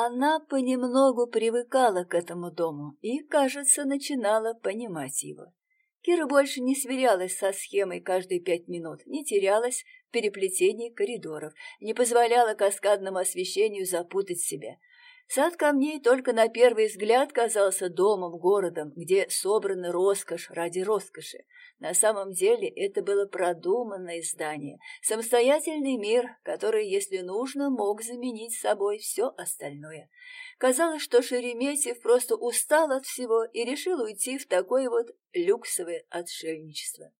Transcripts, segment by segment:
Она понемногу привыкала к этому дому и, кажется, начинала понимать его. Кира больше не сверялась со схемой каждые пять минут, не терялась в переплетении коридоров, не позволяла каскадному освещению запутать себя. Сад камней только на первый взгляд казался домом, городом, где собрана роскошь ради роскоши. На самом деле это было продуманное здание, самостоятельный мир, который, если нужно, мог заменить собой все остальное. Казалось, что Шереметьев просто устал от всего и решил уйти в такое вот люксовое отшельничество.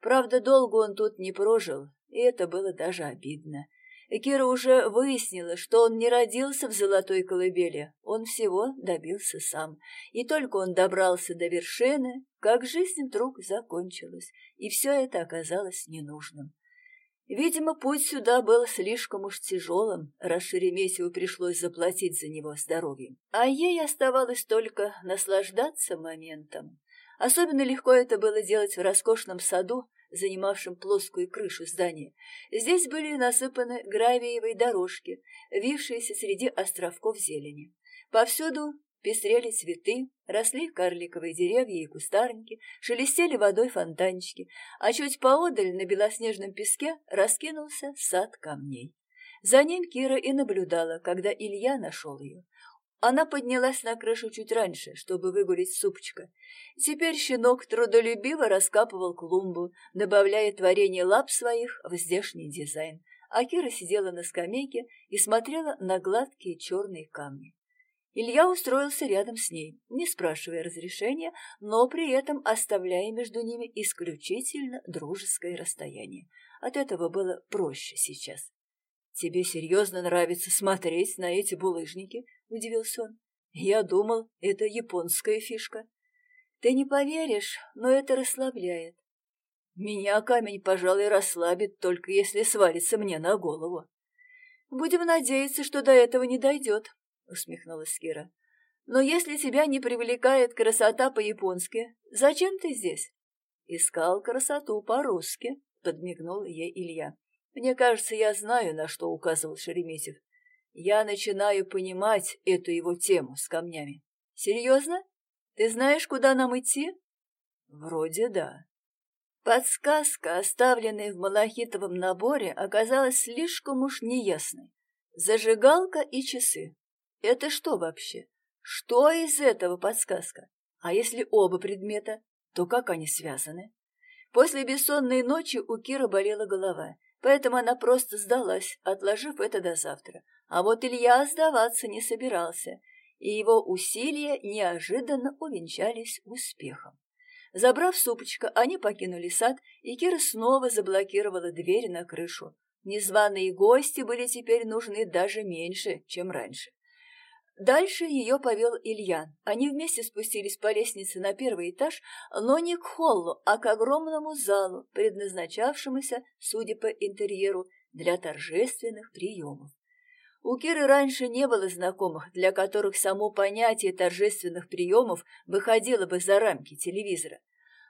Правда, долго он тут не прожил, и это было даже обидно. Кира уже выяснила, что он не родился в золотой колыбели, он всего добился сам. И только он добрался до вершины, как жизнь вдруг закончилась, и все это оказалось ненужным. Видимо, путь сюда был слишком уж тяжелым, раз Шереметьеву пришлось заплатить за него здоровьем. А ей оставалось только наслаждаться моментом. Особенно легко это было делать в роскошном саду, занимавшем плоскую крышу здания. Здесь были насыпаны гравиевые дорожки, вившиеся среди островков зелени. Повсюду пестрели цветы, росли карликовые деревья и кустарники, шелестели водой фонтанчики, а чуть поодаль на белоснежном песке раскинулся сад камней. За ним Кира и наблюдала, когда Илья нашел ее. Она поднялась на крышу чуть раньше, чтобы выгулить супчика. Теперь щенок трудолюбиво раскапывал клумбу, добавляя творение лап своих в здешний дизайн. А Кира сидела на скамейке и смотрела на гладкие черные камни. Илья устроился рядом с ней, не спрашивая разрешения, но при этом оставляя между ними исключительно дружеское расстояние. От этого было проще сейчас. «Тебе серьезно нравится смотреть на эти булыжники?» — удивился он. «Я думал, это японская фишка». «Ты не поверишь, но это расслабляет». «Меня камень, пожалуй, расслабит, только если свалится мне на голову». «Будем надеяться, что до этого не дойдет», — усмехнулась Кира. «Но если тебя не привлекает красота по-японски, зачем ты здесь?» «Искал красоту по-русски», — подмигнул ей Илья. «Мне кажется, я знаю, на что указывал Шереметьев. Я начинаю понимать эту его тему с камнями. Серьезно? Ты знаешь, куда нам идти? Вроде да. Подсказка, оставленная в малахитовом наборе, оказалась слишком уж неясной. Зажигалка и часы. Это что вообще? Что из этого подсказка? А если оба предмета, то как они связаны? После бессонной ночи у Киры болела голова, поэтому она просто сдалась, отложив это до завтра. А вот Илья сдаваться не собирался, и его усилия неожиданно увенчались успехом. Забрав супочка, они покинули сад, и Кира снова заблокировала дверь на крышу. Незваные гости были теперь нужны даже меньше, чем раньше. Дальше ее повел Илья. Они вместе спустились по лестнице на первый этаж, но не к холлу, а к огромному залу, предназначавшемуся, судя по интерьеру, для торжественных приемов. У Киры раньше не было знакомых, для которых само понятие торжественных приемов выходило бы за рамки телевизора.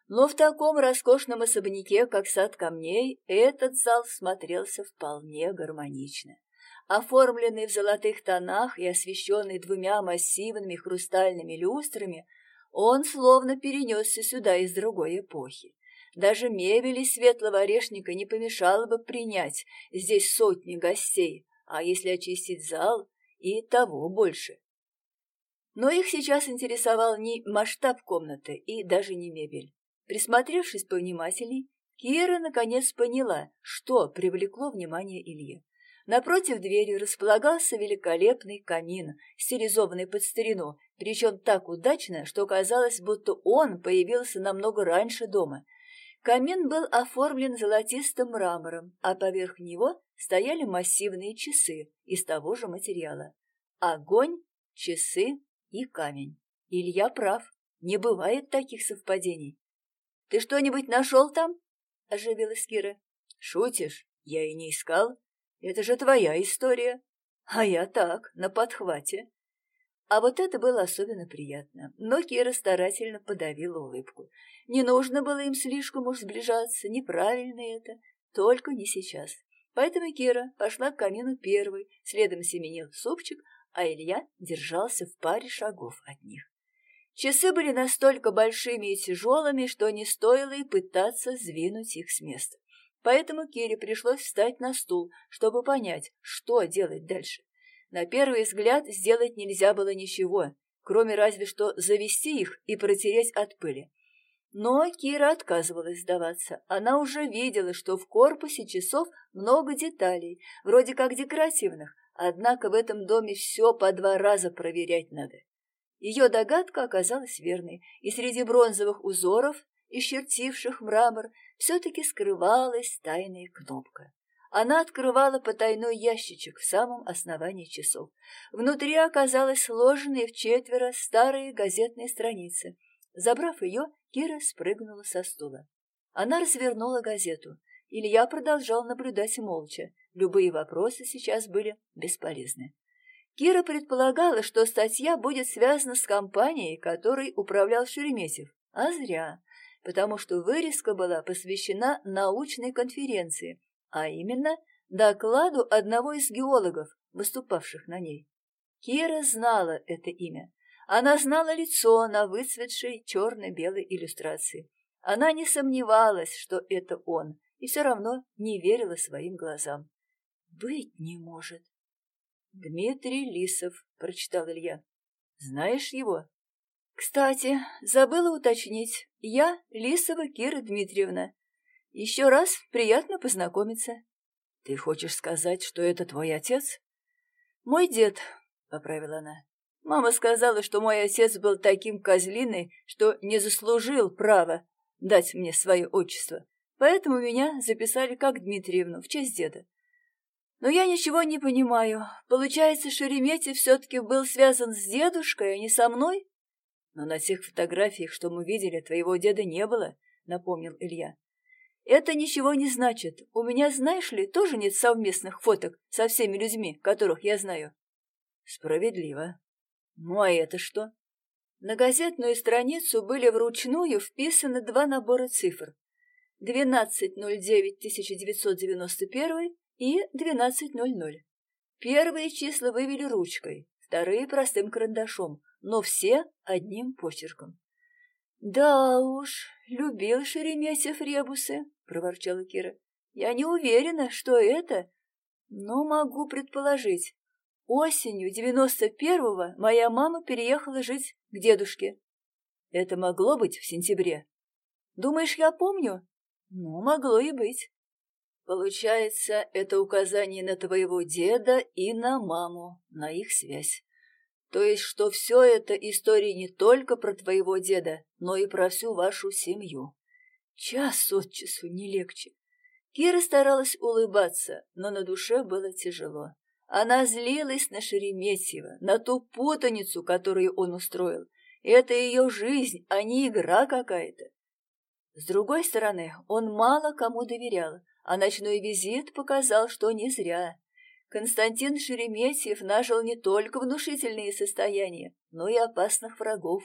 Но в таком роскошном особняке, как сад камней, этот зал смотрелся вполне гармонично. Оформленный в золотых тонах и освещенный двумя массивными хрустальными люстрами, он словно перенесся сюда из другой эпохи. Даже мебели светлого орешника не помешало бы принять здесь сотни гостей, а если очистить зал, и того больше. Но их сейчас интересовал не масштаб комнаты и даже не мебель. Присмотревшись повнимательней, Кира наконец поняла, что привлекло внимание Ильи. Напротив двери располагался великолепный камин, стилизованный под старину, причем так удачно, что казалось, будто он появился намного раньше дома. Камин был оформлен золотистым мрамором, а поверх него стояли массивные часы из того же материала. Огонь, часы и камень. Илья прав, не бывает таких совпадений. — Ты что-нибудь нашел там? — оживилась Кира. — Шутишь? Я и не искал. Это же твоя история. А я так, на подхвате. А вот это было особенно приятно. Но Кира старательно подавила улыбку. Не нужно было им слишком уж сближаться, неправильно это, только не сейчас. Поэтому Кира пошла к камину первой, следом семенил супчик, а Илья держался в паре шагов от них. Часы были настолько большими и тяжелыми, что не стоило и пытаться сдвинуть их с места. Поэтому Кире пришлось встать на стул, чтобы понять, что делать дальше. На первый взгляд сделать нельзя было ничего, кроме разве что завести их и протереть от пыли. Но Кира отказывалась сдаваться. Она уже видела, что в корпусе часов много деталей, вроде как декоративных, однако в этом доме все по два раза проверять надо. Ее догадка оказалась верной, и среди бронзовых узоров, исчертивших мрамор, все-таки скрывалась тайная кнопка. Она открывала потайной ящичек в самом основании часов. Внутри оказалась сложенные в четверо старые газетные страницы. Забрав ее, Кира спрыгнула со стула. Она развернула газету. Илья продолжал наблюдать молча. Любые вопросы сейчас были бесполезны. Кира предполагала, что статья будет связана с компанией, которой управлял Шереметьев. А зря, потому что вырезка была посвящена научной конференции, а именно докладу одного из геологов, выступавших на ней. Кира знала это имя. Она знала лицо на выцветшей черно-белой иллюстрации. Она не сомневалась, что это он, и все равно не верила своим глазам. «Быть не может». «Дмитрий Лисов», — прочитал Илья. «Знаешь его?» «Кстати, забыла уточнить. Я Лисова Кира Дмитриевна. Еще раз приятно познакомиться». «Ты хочешь сказать, что это твой отец?» «Мой дед», — поправила она. Мама сказала, что мой отец был таким козлиной, что не заслужил права дать мне свое отчество. Поэтому меня записали как Дмитриевну в честь деда. Но я ничего не понимаю. Получается, Шереметьев все-таки был связан с дедушкой, а не со мной? Но на тех фотографиях, что мы видели, твоего деда не было, напомнил Илья. Это ничего не значит. У меня, знаешь ли, тоже нет совместных фоток со всеми людьми, которых я знаю. Справедливо, ну а это что? На газетную страницу были вручную вписаны два набора цифр. 12.09.1991 и 12.00. Первые числа вывели ручкой, вторые простым карандашом, но все одним почерком. «Да уж, любил Шереметьев ребусы», — проворчала Кира. «Я не уверена, что это, но могу предположить. Осенью девяносто первого моя мама переехала жить к дедушке. Это могло быть в сентябре. Думаешь, я помню? Ну, могло и быть. Получается, это указание на твоего деда и на маму, на их связь. То есть, что все это история не только про твоего деда, но и про всю вашу семью. Час от часу не легче. Кира старалась улыбаться, но на душе было тяжело. Она злилась на Шереметьева, на ту путаницу, которую он устроил. Это ее жизнь, а не игра какая-то. С другой стороны, он мало кому доверял, а ночной визит показал, что не зря. Константин Шереметьев нажил не только внушительные состояния, но и опасных врагов.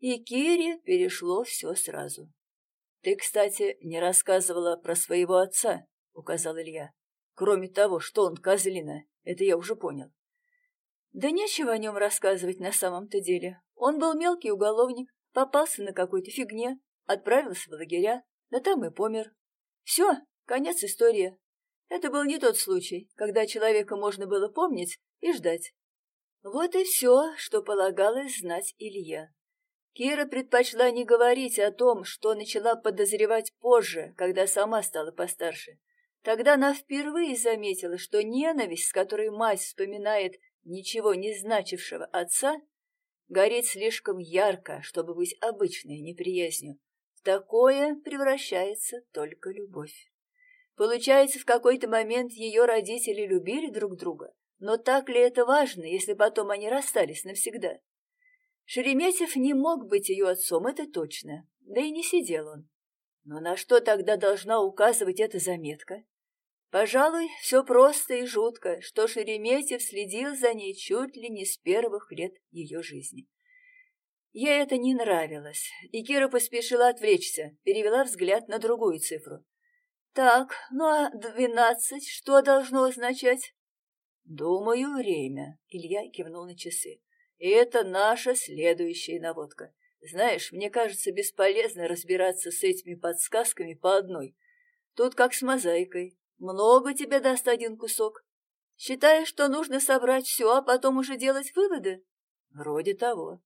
И Кире перешло все сразу. — Ты, кстати, не рассказывала про своего отца, — указал Илья. — Кроме того, что он козлина. Это я уже понял. Да нечего о нем рассказывать на самом-то деле. Он был мелкий уголовник, попался на какой-то фигне, отправился в лагеря, да там и помер. Все, конец истории. Это был не тот случай, когда человека можно было помнить и ждать. Вот и все, что полагалось знать Илья. Кира предпочла не говорить о том, что начала подозревать позже, когда сама стала постарше. Тогда она впервые заметила, что ненависть, с которой мать вспоминает ничего не значившего отца, горит слишком ярко, чтобы быть обычной неприязнью. В такое превращается только любовь. Получается, в какой-то момент ее родители любили друг друга, но так ли это важно, если потом они расстались навсегда? Шереметьев не мог быть ее отцом, это точно, да и не сидел он. Но на что тогда должна указывать эта заметка? Пожалуй, все просто и жутко, что Шереметьев следил за ней чуть ли не с первых лет ее жизни. Ей это не нравилось, и Кира поспешила отвлечься, перевела взгляд на другую цифру. «Так, ну а двенадцать что должно означать?» Думаю, время. Илья кивнул на часы. Это наша следующая наводка. Знаешь, мне кажется, бесполезно разбираться с этими подсказками по одной. Тут как с мозаикой. Много тебе даст один кусок. Считаешь, что нужно собрать все, а потом уже делать выводы? Вроде того.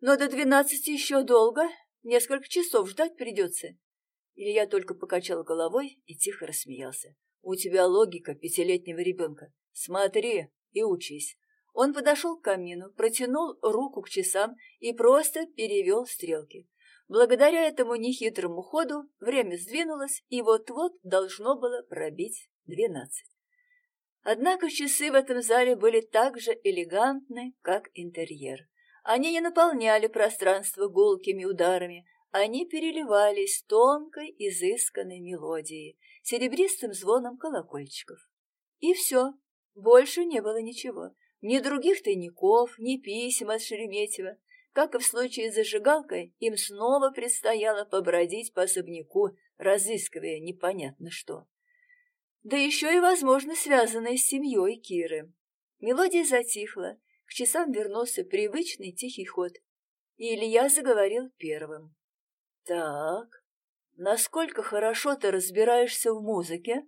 Но до двенадцати еще долго. Несколько часов ждать придется. Илья только покачал головой и тихо рассмеялся. У тебя логика пятилетнего ребенка. Смотри и учись. Он подошел к камину, протянул руку к часам и просто перевел стрелки. Благодаря этому нехитрому ходу время сдвинулось и вот-вот должно было пробить двенадцать. Однако часы в этом зале были так же элегантны, как интерьер. Они не наполняли пространство гулкими ударами, они переливались тонкой, изысканной мелодией, серебристым звоном колокольчиков. И все, больше не было ничего. Ни других тайников, ни писем от Шереметьева. Как и в случае с зажигалкой, им снова предстояло побродить по особняку, разыскивая непонятно что. Да еще и, возможно, связанное с семьей Киры. Мелодия затихла, к часам вернулся привычный тихий ход, и Илья заговорил первым. «Так, насколько хорошо ты разбираешься в музыке?»